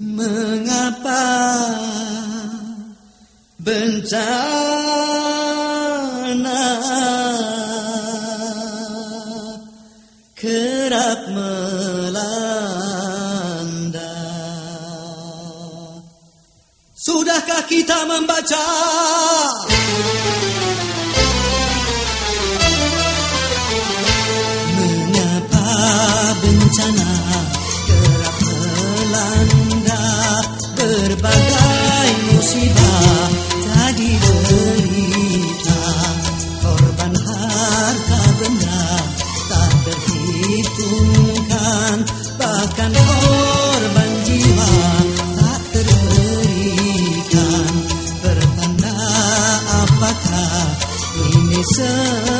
Mengapa bencana kerap melanda? Sudahkah kita membaca? Mengapa bencana? bahkan korban jiwa tak terberikan. Pertanda apakah ini semua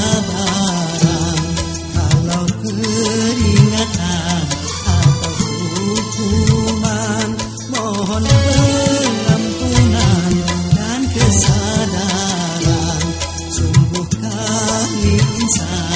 sabaran kalau keringatan atau hukuman mohon pengampunan dan kesadaran. Sungguh kami insan.